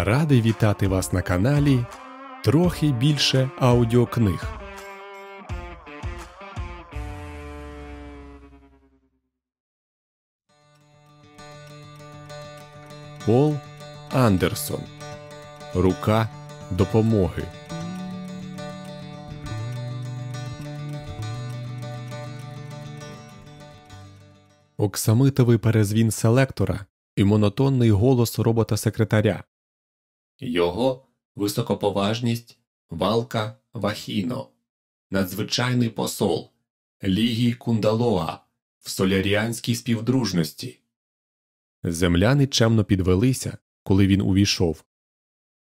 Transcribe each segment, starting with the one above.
Радий вітати вас на каналі Трохи більше аудіокниг. Пол Андерсон Рука допомоги. Оксамитовий перезвін селектора і монотонний голос робота секретаря. Його високоповажність Валка Вахіно, надзвичайний посол Лігі Кундалоа в соляріанській співдружності. Земляни чемно підвелися, коли він увійшов.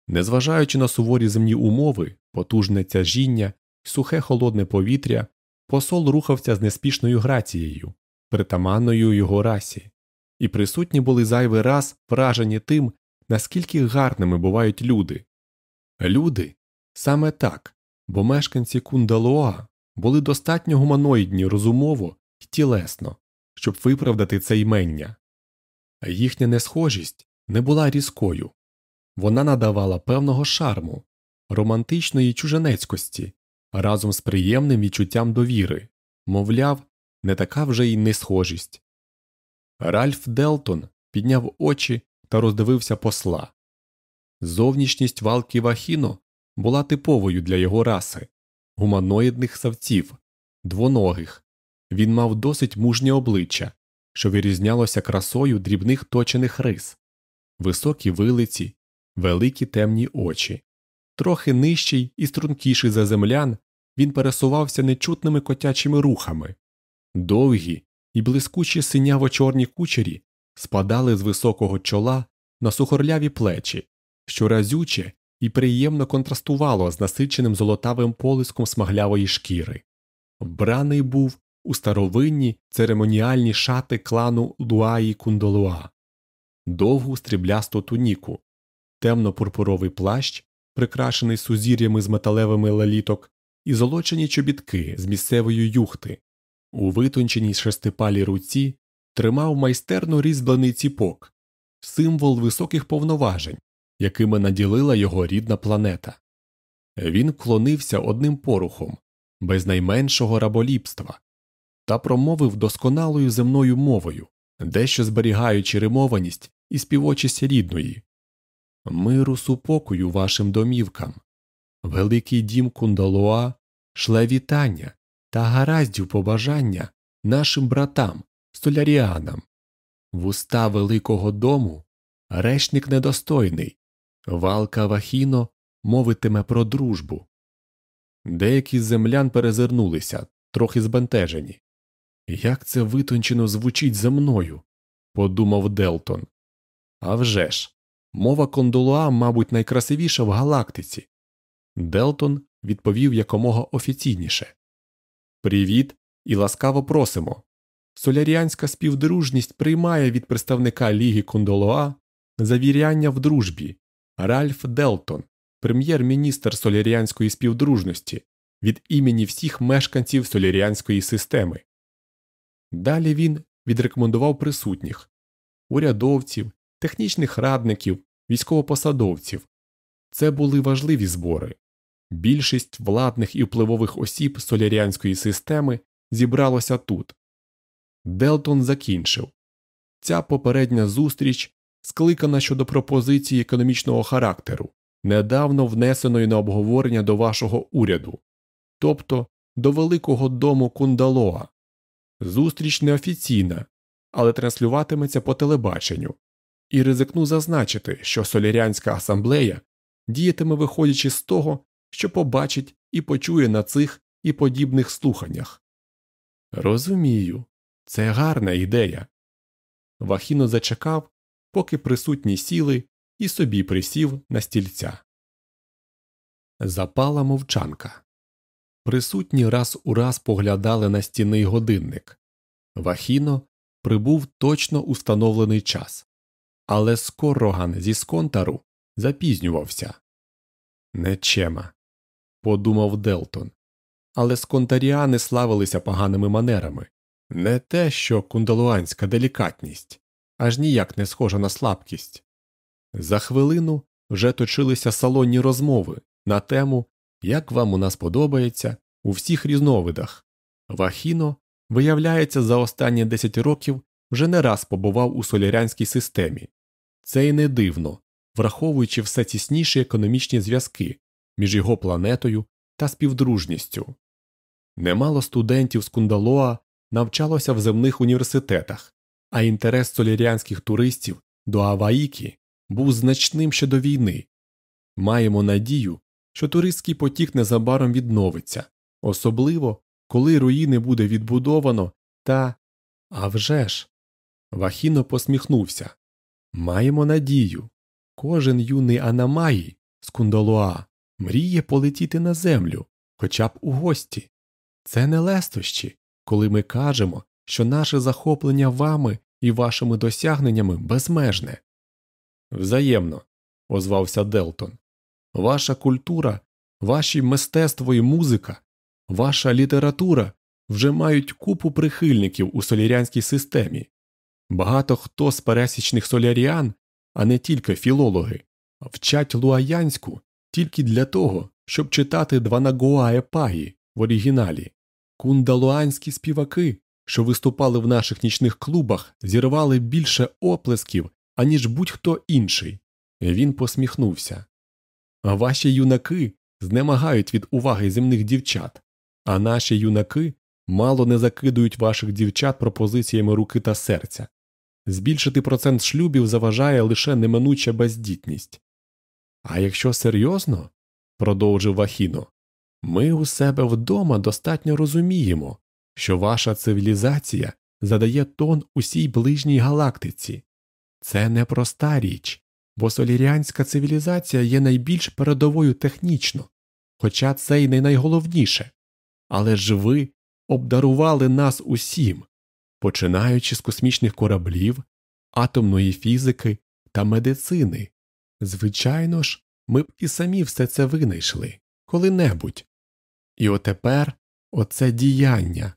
Незважаючи на суворі земні умови, потужне тяжіння сухе холодне повітря, посол рухався з неспішною грацією, притаманною його расі, і присутні були зайвий раз вражені тим, наскільки гарними бувають люди. Люди саме так, бо мешканці Кундалоа були достатньо гуманоїдні розумово і тілесно, щоб виправдати це ймення. Їхня несхожість не була різкою, вона надавала певного шарму, романтичної чуженецькості разом з приємним відчуттям довіри, мовляв, не така вже й несхожість. Ральф Делтон підняв очі та роздивився посла. Зовнішність валки Вахіно була типовою для його раси гуманоїдних савців, двоногих. Він мав досить мужнє обличчя, що вирізнялося красою дрібних точених рис, високі вилиці, великі темні очі. Трохи нижчий і стрункіший за землян, він пересувався нечутними котячими рухами. Довгі і блискучі синяво чорні кучері спадали з високого чола на сухорляві плечі, що разюче і приємно контрастувало з насиченим золотавим полиском смаглявої шкіри. Вбраний був у старовинні церемоніальні шати клану Луаї Кундолуа, довгу стріблясту туніку, темно пурпуровий плащ, прикрашений сузір'ями з металевими лаліток, і золочені чобітки з місцевої юхти. У витонченій шестипалій руці тримав майстерно різьблений ціпок, символ високих повноважень, якими наділила його рідна планета. Він вклонився одним порухом, без найменшого раболіпства, та промовив досконалою земною мовою, дещо зберігаючи римованість і співочість рідної. Миру супокою вашим домівкам. Великий дім Кундалуа шле вітання та гараздів побажання нашим братам, столяріанам. Вуста Великого дому решник недостойний, валка Вахіно мовитиме про дружбу. Деякі з землян перезирнулися, трохи збентежені. Як це витончено звучить за мною, подумав Делтон. «А вже ж, мова кондолуа, мабуть, найкрасивіша в галактиці. Делтон відповів якомога офіційніше Привіт і ласкаво просимо. Соляріанська співдружність приймає від представника Ліги Кондолоа завіряння в дружбі Ральф Делтон, прем'єр-міністр соляріанської співдружності від імені всіх мешканців соляріанської системи. Далі він відрекомендував присутніх урядовців, технічних радників, військовопосадовців. Це були важливі збори. Більшість владних і впливових осіб соляріанської системи зібралося тут. Делтон закінчив ця попередня зустріч скликана щодо пропозиції економічного характеру, недавно внесеної на обговорення до вашого уряду, тобто до Великого дому Кундалоа. Зустріч неофіційна, але транслюватиметься по телебаченню, і ризикну зазначити, що Солярянська асамблея діятиме виходячи з того, що побачить і почує на цих і подібних слуханнях. Розумію, це гарна ідея. Вахіно зачекав, поки присутні сіли, і собі присів на стільця. Запала мовчанка. Присутні раз у раз поглядали на стінний годинник. Вахіно прибув точно у встановлений час, але скороган зі сконтару запізнювався. Нечема, подумав Делтон. Але сконтаріани славилися поганими манерами не те, що кундалуанська делікатність, аж ніяк не схожа на слабкість. За хвилину вже точилися салонні розмови на тему, як вам у нас подобається у всіх різновидах. Вахіно, виявляється, за останні 10 років вже не раз побував у солярянській системі. Це й не дивно, враховуючи все тісніші економічні зв'язки між його планетою та співдружністю. Немало студентів з Кундалоа навчалося в земних університетах, а інтерес соляріанських туристів до Аваїкі був значним ще до війни. Маємо надію, що туристський потік незабаром відновиться, особливо коли руїни буде відбудовано та. А вже ж. Вахіно посміхнувся. Маємо надію. Кожен юний Анамаї з Кундалуа мріє полетіти на землю, хоча б у гості. Це не лестощі, коли ми кажемо, що наше захоплення вами і вашими досягненнями безмежне. Взаємно, озвався Делтон. Ваша культура, ваші мистецтво і музика, ваша література вже мають купу прихильників у солярянській системі. Багато хто з пересічних соляріан, а не тільки філологи, вчать луаянську тільки для того, щоб читати Дванагоаепагі в оригіналі. Кундалуанські співаки, що виступали в наших нічних клубах, зірвали більше оплесків, аніж будь-хто інший. Він посміхнувся. Ваші юнаки знемагають від уваги земних дівчат, а наші юнаки мало не закидують ваших дівчат пропозиціями руки та серця. Збільшити процент шлюбів заважає лише неминуча бездітність. А якщо серйозно, продовжив Вахіно, ми у себе вдома достатньо розуміємо, що ваша цивілізація задає тон усій ближній галактиці. Це непроста річ, бо соліріанська цивілізація є найбільш передовою технічно, хоча це й не найголовніше. Але ж ви обдарували нас усім, починаючи з космічних кораблів, атомної фізики та медицини. Звичайно ж, ми б і самі все це винайшли коли-небудь. І отепер оце діяння,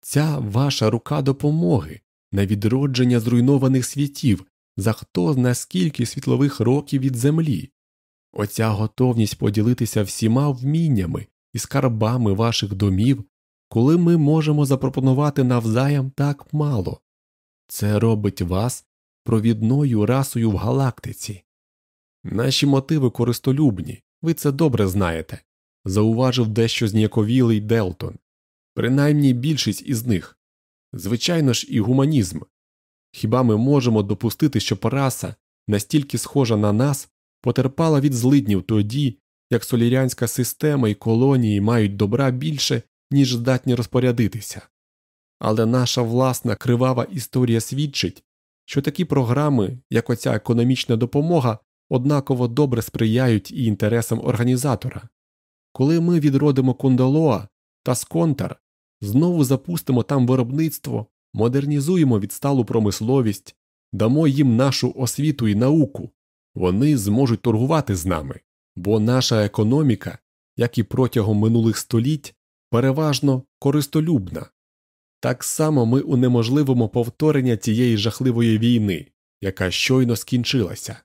ця ваша рука допомоги на відродження зруйнованих світів. За хто зна скільки світлових років від землі, оця готовність поділитися всіма вміннями і скарбами ваших домів, коли ми можемо запропонувати навзаєм так мало, це робить вас провідною расою в галактиці. Наші мотиви користолюбні, ви це добре знаєте, зауважив дещо зніяковілий Делтон, принаймні більшість із них. Звичайно ж, і гуманізм. Хіба ми можемо допустити, що раса, настільки схожа на нас, потерпала від злиднів тоді, як солірянська система і колонії мають добра більше, ніж здатні розпорядитися. Але наша власна кривава історія свідчить, що такі програми, як оця економічна допомога, однаково добре сприяють і інтересам організатора. Коли ми відродимо Кундалоа та Сконтар, знову запустимо там виробництво, модернізуємо відсталу промисловість, дамо їм нашу освіту і науку, вони зможуть торгувати з нами, бо наша економіка, як і протягом минулих століть, переважно користолюбна. Так само ми унеможливимо повторення тієї жахливої війни, яка щойно скінчилася,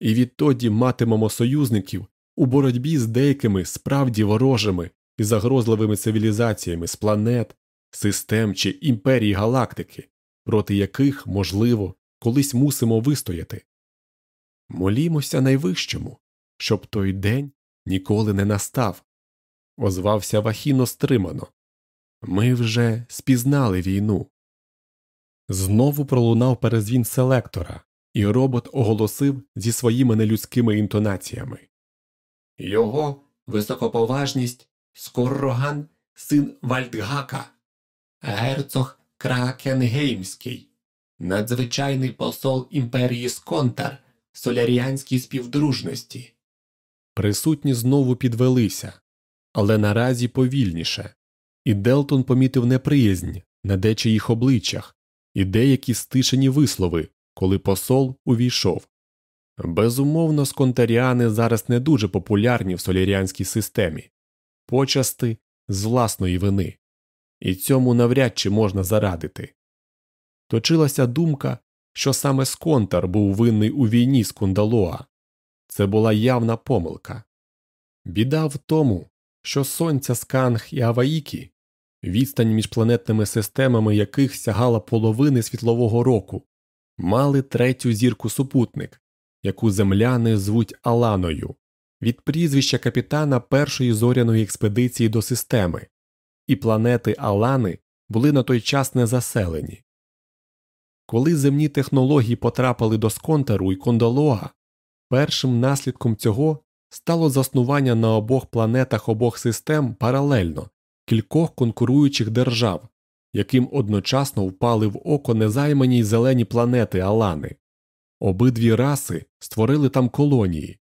і відтоді матимемо союзників у боротьбі з деякими справді ворожими і загрозливими цивілізаціями з планет, систем чи імперій галактики, проти яких, можливо, колись мусимо вистояти. Молімося найвищому, щоб той день ніколи не настав, озвався Вахіно стримано. Ми вже спізнали війну. Знову пролунав перезвін селектора, і робот оголосив зі своїми нелюдськими інтонаціями Його високоповажність Скорроган, син Вальдгака, герцог Кракенгеймський, надзвичайний посол імперії Сконтар, соляріанській співдружності. Присутні знову підвелися, але наразі повільніше, і Делтон помітив неприязнь на дечиїх обличчях і деякі стишені вислови, коли посол увійшов. Безумовно, сконтаріани зараз не дуже популярні в соляріанській системі, почасти з власної вини, і цьому навряд чи можна зарадити. Точилася думка, що саме Сконтар був винний у війні з Кундалоа. це була явна помилка. Біда в тому, що сонця Сканг і Аваїкі, відстань між планетними системами яких сягала половини світлового року, мали третю зірку супутник, яку земляни звуть Аланою, від прізвища капітана першої зоряної експедиції до системи, і планети Алани були на той час не заселені. Коли земні технології потрапили до Сконтару і Кондолога, першим наслідком цього стало заснування на обох планетах обох систем паралельно кількох конкуруючих держав, яким одночасно впали в око незаймані й зелені планети Алани. Обидві раси створили там колонії,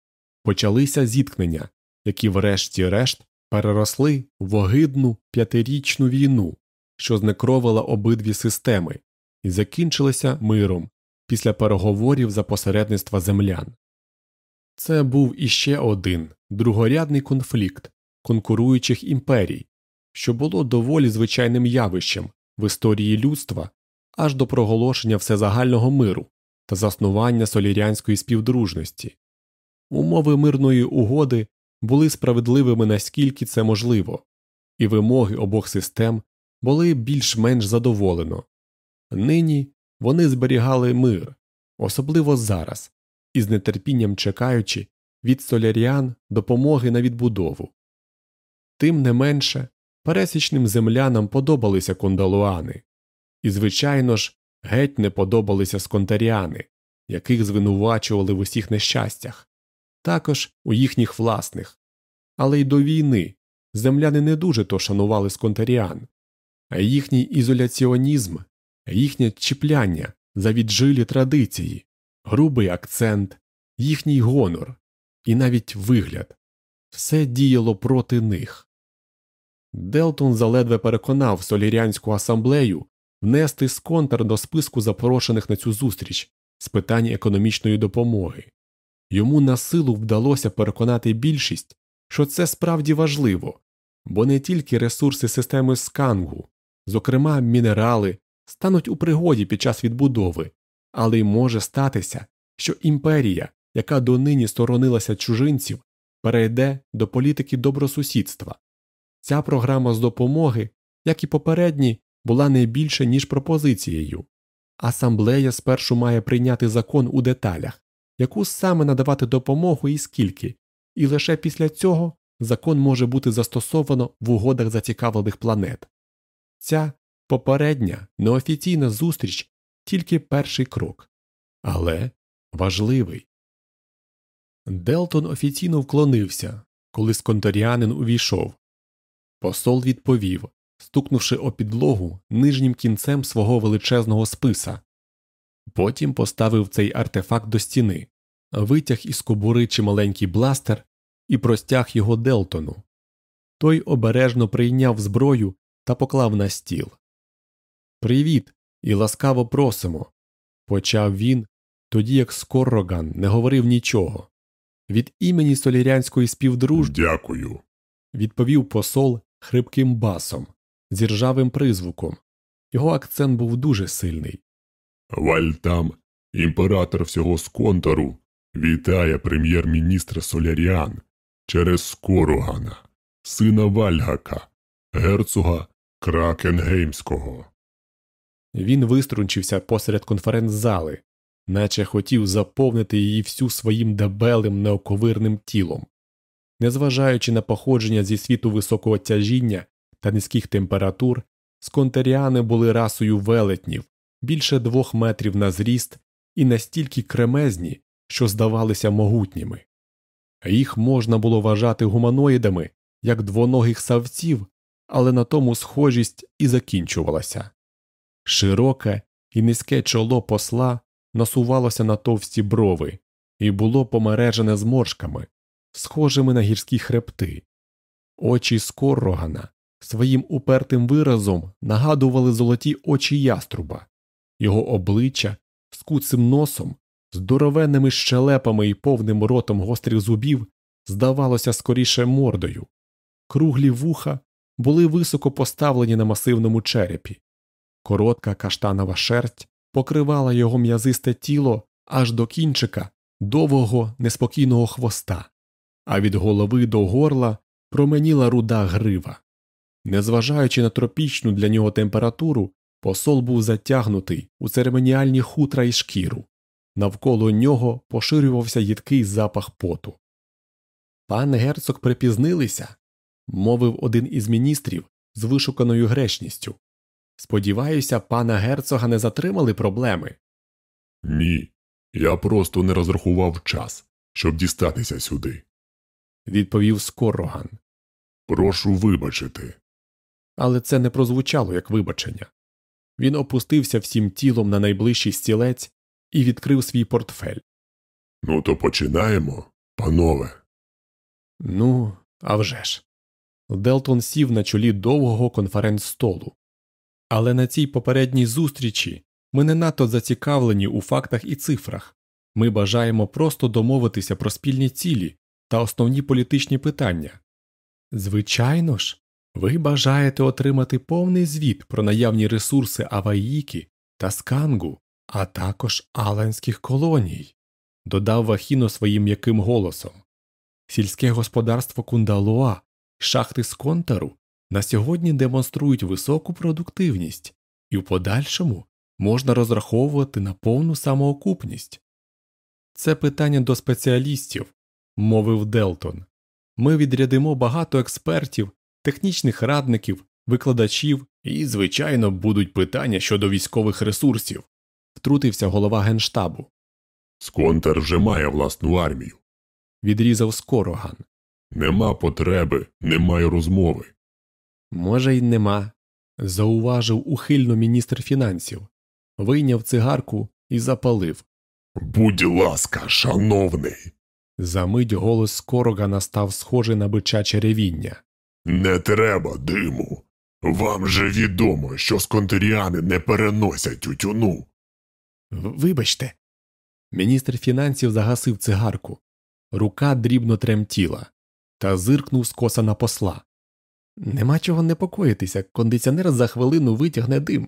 почалися зіткнення, які, врешті-решт, переросли в огидну п'ятирічну війну, що знекровила обидві системи, і закінчилися миром після переговорів за посередництва землян. Це був іще один другорядний конфлікт конкуруючих імперій, що було доволі звичайним явищем в історії людства аж до проголошення всезагального миру та заснування солірянської співдружності. Умови мирної угоди були справедливими наскільки це можливо, і вимоги обох систем були більш-менш задоволено. Нині вони зберігали мир, особливо зараз, із нетерпінням чекаючи від соляріан допомоги на відбудову. Тим не менше, пересічним землянам подобалися кондалуани, і, звичайно ж, геть не подобалися сконтаріани, яких звинувачували в усіх нещастях, також у їхніх власних. Але й до війни земляни не дуже то шанували сконтаріан, а їхній ізоляціонізм, їхнє чіпляння за віджилі традиції, грубий акцент, їхній гонор і навіть вигляд все діяло проти них. Делтон заледве переконав солірянську асамблею внести сконтар до списку запрошених на цю зустріч з питань економічної допомоги. Йому на силу вдалося переконати більшість, що це справді важливо, бо не тільки ресурси системи скангу, зокрема мінерали, стануть у пригоді під час відбудови, але й може статися, що імперія, яка донині сторонилася чужинців, перейде до політики добросусідства. Ця програма з допомоги, як і попередні, була не більше, ніж пропозицією. Асамблея спершу має прийняти закон у деталях, яку саме надавати допомогу і скільки, і лише після цього закон може бути застосовано в угодах зацікавлених планет. Ця попередня неофіційна зустріч тільки перший крок, але важливий. Делтон офіційно вклонився, коли сконторіанин увійшов. Посол відповів, стукнувши о підлогу нижнім кінцем свого величезного списа. Потім поставив цей артефакт до стіни, витяг із кобури чималенький бластер і простяг його Делтону. Той обережно прийняв зброю та поклав на стіл. Привіт і ласкаво просимо. почав він, тоді як Скорроган не говорив нічого. Від імені солірянської співдружби Дякую. відповів посол хрипким басом, зі ржавим призвуком. Його акцент був дуже сильний. Вальтам, імператор всього сконтору, вітає прем'єр-міністра Соляріан через Скоругана, сина Вальгака, герцога Кракенгеймського. Він виструнчився посеред конференц-зали, наче хотів заповнити її всю своїм дебелим неоковирним тілом. Незважаючи на походження зі світу високого тяжіння та низьких температур, сконтеріани були расою велетнів більше двох метрів на зріст і настільки кремезні, що здавалися могутніми. Їх можна було вважати гуманоїдами як двоногих савців, але на тому схожість і закінчувалася. Широке і низьке чоло посла насувалося на товсті брови і було помережене зморшками, схожими на гірські хребти. Очі Скоррогана своїм упертим виразом нагадували золоті очі яструба, його обличчя з куцим носом, здоровенними щелепами і повним ротом гострих зубів здавалося скоріше мордою. Круглі вуха були високо поставлені на масивному черепі. Коротка каштанова шерсть покривала його м'язисте тіло аж до кінчика довгого неспокійного хвоста, а від голови до горла променіла руда грива. Незважаючи на тропічну для нього температуру, посол був затягнутий у церемоніальні хутра і шкіру. Навколо нього поширювався їдкий запах поту. Пан герцог припізнилися, мовив один із міністрів з вишуканою грешністю. Сподіваюся, пана герцога не затримали проблеми. Ні. Я просто не розрахував час, щоб дістатися сюди. відповів Скороган. Прошу вибачити. Але це не прозвучало як вибачення. Він опустився всім тілом на найближчий стілець і відкрив свій портфель. Ну то починаємо, панове. Ну, а вже ж. Делтон сів на чолі довгого конференц-столу. Але на цій попередній зустрічі ми не надто зацікавлені у фактах і цифрах. Ми бажаємо просто домовитися про спільні цілі та основні політичні питання. Звичайно ж, ви бажаєте отримати повний звіт про наявні ресурси Аваїки та Скангу, а також Аланських колоній, додав Вахіно своїм м'яким голосом. Сільське господарство Кундалуа, шахти з контару на сьогодні демонструють високу продуктивність, і в подальшому можна розраховувати на повну самоокупність. Це питання до спеціалістів, мовив Делтон. Ми відрядимо багато експертів, технічних радників, викладачів і, звичайно, будуть питання щодо військових ресурсів, втрутився голова генштабу. Сконтер вже має власну армію. Відрізав Скороган. Нема потреби, немає розмови. Може, й нема, зауважив ухильно міністр фінансів, вийняв цигарку і запалив. Будь ласка, шановний. Замить голос Скорогана став схожий на бичаче ревіння. Не треба диму. Вам же відомо, що сконтеріани не переносять тютюну. Вибачте. Міністр фінансів загасив цигарку. Рука дрібно тремтіла та зиркнув скоса на посла. Нема чого непокоїтися, кондиціонер за хвилину витягне дим,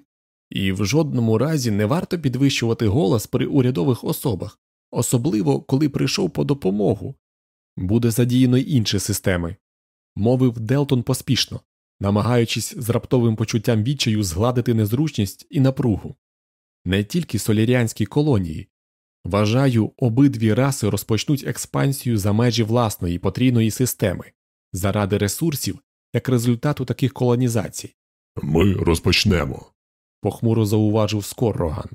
і в жодному разі не варто підвищувати голос при урядових особах, особливо коли прийшов по допомогу. Буде задіяно інші системи, мовив Делтон поспішно, намагаючись з раптовим почуттям відчаю згладити незручність і напругу. Не тільки соліріанські колонії. Вважаю, обидві раси розпочнуть експансію за межі власної потрійної системи заради ресурсів як результату таких колонізацій, Ми розпочнемо. похмуро зауважив Скорроган.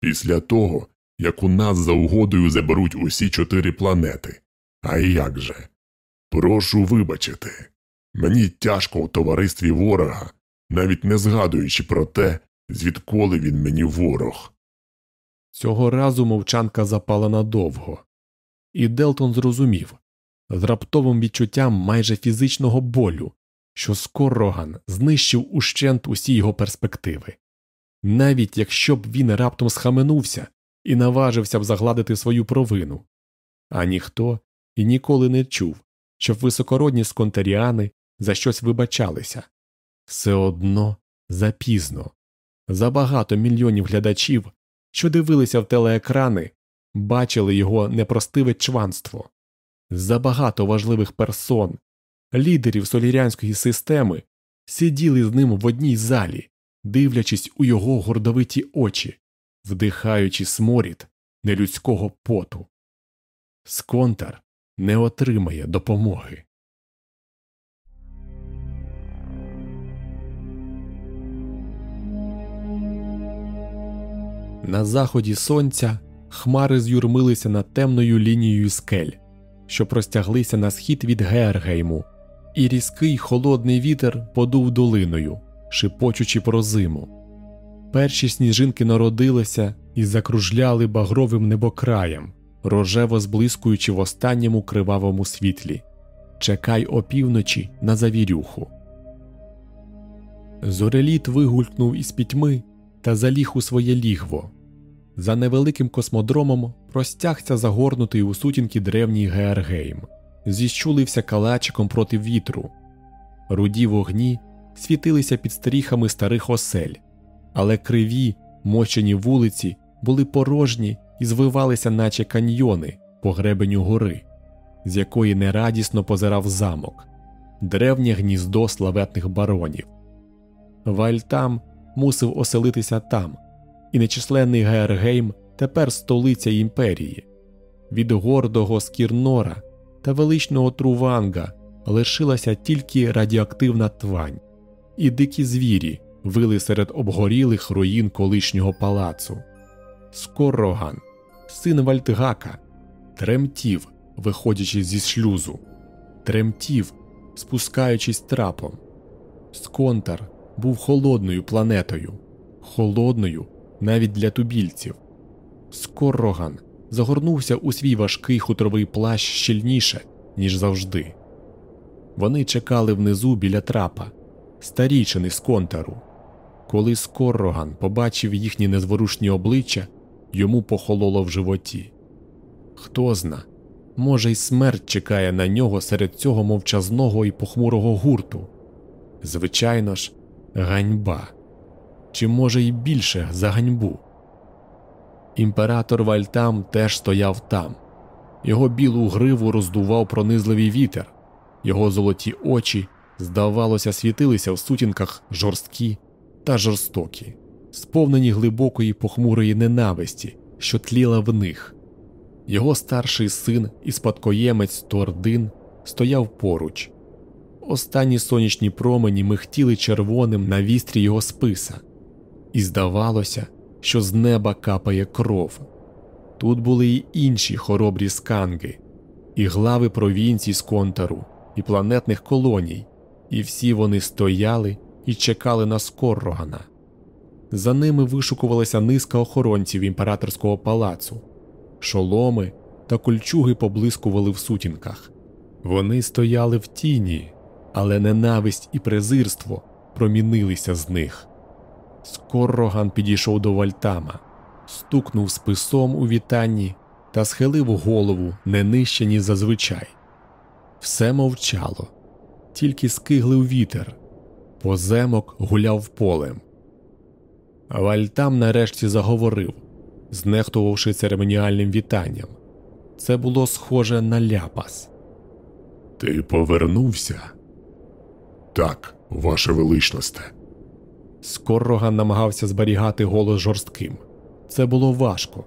Після того, як у нас за угодою заберуть усі чотири планети. А як же? Прошу вибачити. Мені тяжко у товаристві ворога, навіть не згадуючи про те, звідколи він мені ворог. Цього разу мовчанка запала надовго, і Делтон зрозумів з раптовим відчуттям майже фізичного болю, що Скорроган знищив ущент усі його перспективи. Навіть якщо б він раптом схаменувся і наважився б загладити свою провину, а ніхто і ніколи не чув, щоб високородні сконтаріани за щось вибачалися. Все одно запізно. Забагато мільйонів глядачів що дивилися в телеекрани, бачили його непростиве чванство. Забагато важливих персон, лідерів солірянської системи, сиділи з ним в одній залі, дивлячись у його гордовиті очі, вдихаючи сморід нелюдського поту. Сконтар не отримає допомоги. На заході сонця хмари з'юрмилися над темною лінією скель, що простяглися на схід від Геергейму, і різкий холодний вітер подув долиною, шипочучи про зиму. Перші сніжинки народилися і закружляли багровим небокраєм, рожево зблискуючи в останньому кривавому світлі. Чекай опівночі на завірюху. Зореліт вигулькнув із пітьми та заліг у своє лігво. За невеликим космодромом простягся загорнутий у сутінки древній Геергейм, зіщулився калачиком проти вітру. Руді вогні світилися під стріхами старих осель, але криві, мочені вулиці були порожні і звивалися, наче каньйони, по гребеню гори, з якої нерадісно позирав замок, древнє гніздо славетних баронів. Вальтам мусив оселитися там, і нечисленний Геергейм тепер столиця імперії. Від гордого Скірнора та величного Труванга лишилася тільки радіоактивна твань, і дикі звірі вили серед обгорілих руїн колишнього палацу. Скороган, син Вальтгака, тремтів, виходячи зі шлюзу, тремтів, спускаючись трапом. Сконтар був холодною планетою, холодною навіть для тубільців. Скороган загорнувся у свій важкий хутровий плащ щільніше, ніж завжди. Вони чекали внизу біля трапа, старічини з контару. Коли Скорроган побачив їхні незворушні обличчя, йому похололо в животі. Хто зна, може, й смерть чекає на нього серед цього мовчазного і похмурого гурту. Звичайно ж, ганьба, чи може й більше за ганьбу. Імператор Вальтам теж стояв там, його білу гриву роздував пронизливий вітер, його золоті очі, здавалося, світилися в сутінках жорсткі та жорстокі, сповнені глибокої похмурої ненависті, що тліла в них. Його старший син і спадкоємець Тордин стояв поруч. Останні сонячні промені михтіли червоним на вістрі його списа, і здавалося, що з неба капає кров. Тут були й інші хоробрі сканги, і глави провінцій з контару, і планетних колоній, і всі вони стояли і чекали на Скоррогана. За ними вишукувалася низка охоронців імператорського палацу, шоломи та кольчуги поблискували в сутінках. Вони стояли в тіні, але ненависть і презирство промінилися з них. Скорроган підійшов до Вальтама, стукнув списом у вітанні та схилив голову не нижче, ніж зазвичай. Все мовчало, тільки скиглив вітер, поземок гуляв полем. Вальтам нарешті заговорив, знехтувавши церемоніальним вітанням. Це було схоже на ляпас. Ти повернувся? Так, ваше величносте. Скорроган намагався зберігати голос жорстким. Це було важко.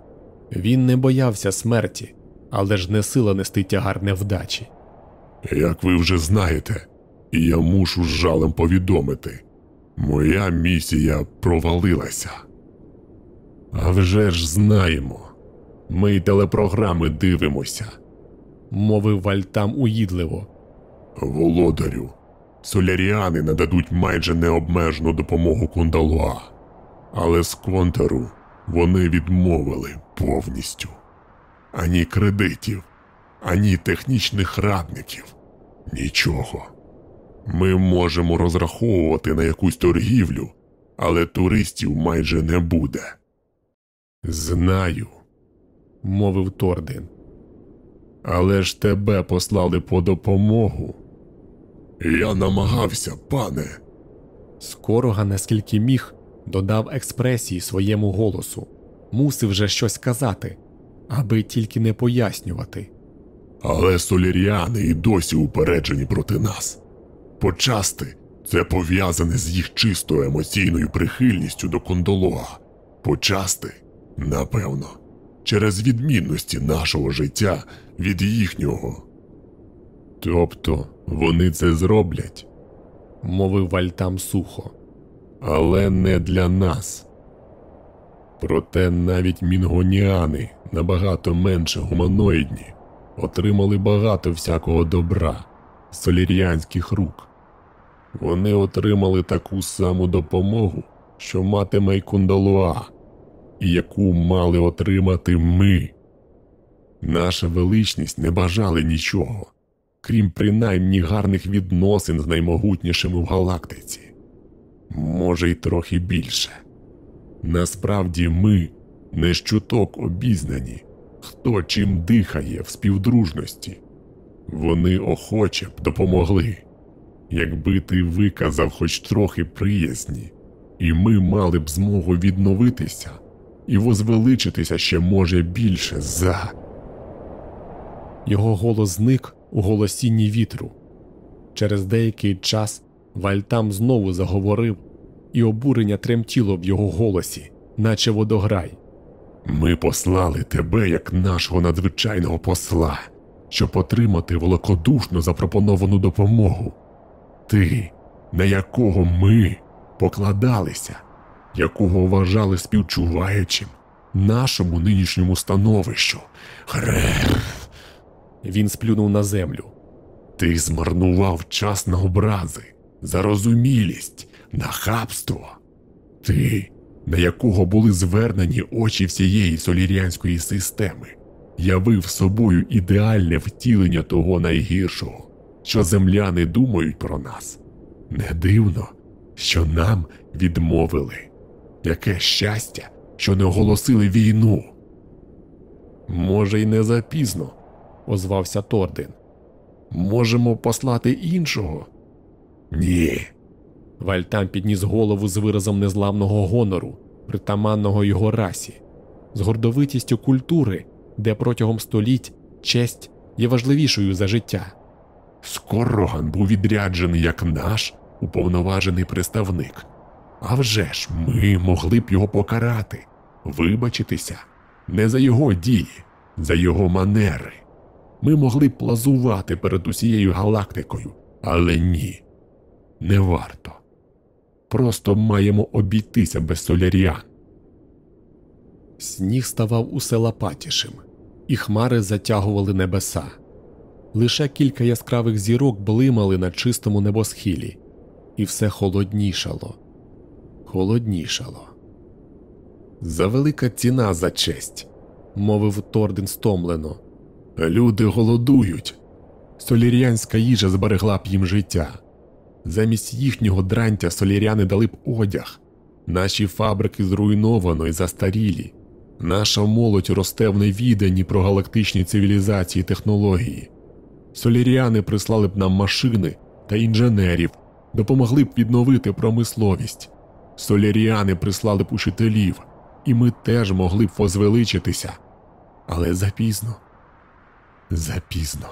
Він не боявся смерті, але ж не сила нести тягар невдачі. Як ви вже знаєте, я мушу з жалем повідомити, моя місія провалилася. А вже ж знаємо. Ми телепрограми дивимося, мовив Вальтам уїдливо. Володарю, соляріани нададуть майже необмежену допомогу Кундалуа, але з контару вони відмовили повністю ані кредитів, ані технічних радників. Нічого. Ми можемо розраховувати на якусь торгівлю, але туристів майже не буде. Знаю, мовив Тордин. Але ж тебе послали по допомогу. Я намагався, пане. Скорога, наскільки міг, додав експресії своєму голосу, мусив вже щось казати, аби тільки не пояснювати. Але соліріани і досі упереджені проти нас. Почасти це пов'язане з їх чисто емоційною прихильністю до кондолоа. Почасти, напевно, через відмінності нашого життя від їхнього. Тобто вони це зроблять, мовив Вальтам сухо, але не для нас. Проте навіть мінгоніани набагато менше гуманоїдні отримали багато всякого добра солір'янських рук. Вони отримали таку саму допомогу, що матиме й Кундалуа, яку мали отримати ми. Наша величність не бажали нічого, крім принаймні гарних відносин з наймогутнішими в галактиці. Може, й трохи більше. Насправді ми не щуток обізнані, хто чим дихає в співдружності. Вони охоче б допомогли. Якби ти виказав хоч трохи приязні, і ми мали б змогу відновитися і возвеличитися ще може більше за. Його голос зник у голосінні вітру. Через деякий час Вальтам знову заговорив, і обурення тремтіло в його голосі, наче водограй. Ми послали тебе як нашого надзвичайного посла, щоб отримати великодушно запропоновану допомогу. Ти, на якого ми покладалися, якого вважали співчуваючим нашому нинішньому становищу. Греф, Він сплюнув на землю. ти змарнував час на образи, зарозумілість, нахабство. Ти, на якого були звернені очі всієї соліріанської системи, явив собою ідеальне втілення того найгіршого, що земляни думають про нас. Не дивно, що нам відмовили. Яке щастя, що не оголосили війну. Може, й не запізно, озвався Торден. Можемо послати іншого? Ні. Вальтам підніс голову з виразом незламного гонору, притаманного його расі, з гордовитістю культури, де протягом століть честь є важливішою за життя. Скороган був відряджений як наш уповноважений представник. А вже ж ми могли б його покарати, вибачитися не за його дії, за його манери. Ми могли б плазувати перед усією галактикою, але ні, не варто. Просто маємо обійтися без соляріан. Сніг ставав усе лапатішим, і хмари затягували небеса. Лише кілька яскравих зірок блимали на чистому небосхилі, і все холоднішало, холоднішало. Завелика ціна за честь. мовив Торден стомлено. Люди голодують. Соліріанська їжа зберегла б їм життя. Замість їхнього дрантя соліряни дали б одяг. Наші фабрики зруйновано і застарілі. Наша молодь росте в невіданні про галактичні цивілізації і технології. Соліріани прислали б нам машини та інженерів, допомогли б відновити промисловість. Соляріани прислали б учителів, і ми теж могли б возвеличитися. Але запізно. Запізно.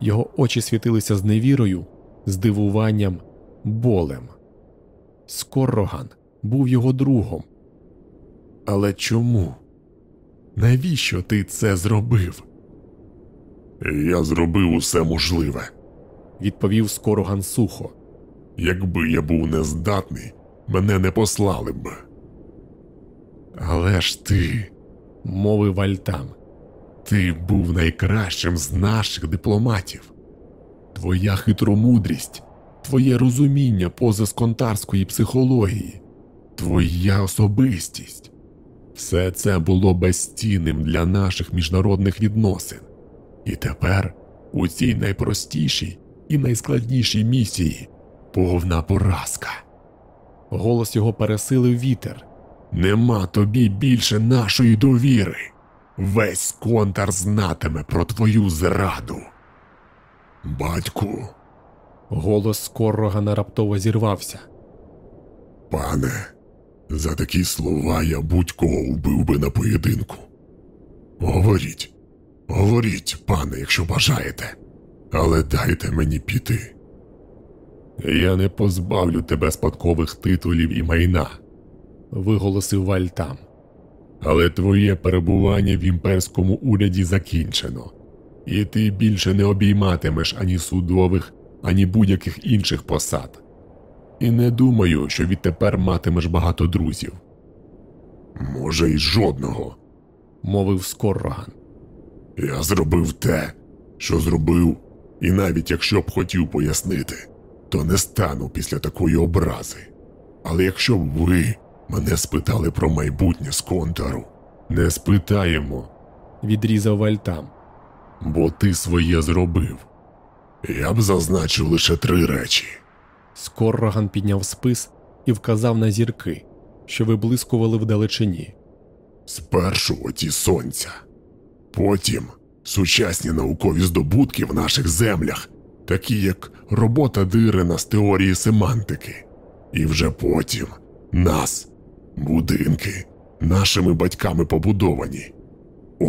Його очі світилися з невірою, здивуванням, болем. Скорроган був його другом. Але чому? Навіщо ти це зробив? Я зробив усе можливе. відповів Скороган сухо. Якби я був нездатний, мене не послали б. Але ж ти, мовив Вальтам. ти був найкращим з наших дипломатів. Твоя хитромудрість, твоє розуміння позасконтарської психології, твоя особистість. Все це було безцінним для наших міжнародних відносин. І тепер у цій найпростішій і найскладнішій місії повна поразка. Голос його пересилив вітер. Нема тобі більше нашої довіри. Весь контар знатиме про твою зраду. Батьку, Голос Скоррогана раптово зірвався. пане, за такі слова я будь-кого вбив би на поєдинку. Говоріть, говоріть, пане, якщо бажаєте, але дайте мені піти. Я не позбавлю тебе спадкових титулів і майна, виголосив Вальтам. але твоє перебування в імперському уряді закінчено, і ти більше не обійматимеш ані судових, ані будь-яких інших посад. І не думаю, що відтепер матимеш багато друзів. Може, й жодного. мовив Скорроган. Я зробив те, що зробив, і навіть якщо б хотів пояснити, то не стану після такої образи. Але якщо б ви мене спитали про майбутнє з контару, не спитаємо, Відрізав Вальтам. бо ти своє зробив. Я б зазначив лише три речі. Скорроган підняв спис і вказав на зірки, що виблискували вдалечині. Спершу оті сонця, потім сучасні наукові здобутки в наших землях, такі як робота Дирена з теорії семантики, і вже потім нас, будинки, нашими батьками побудовані,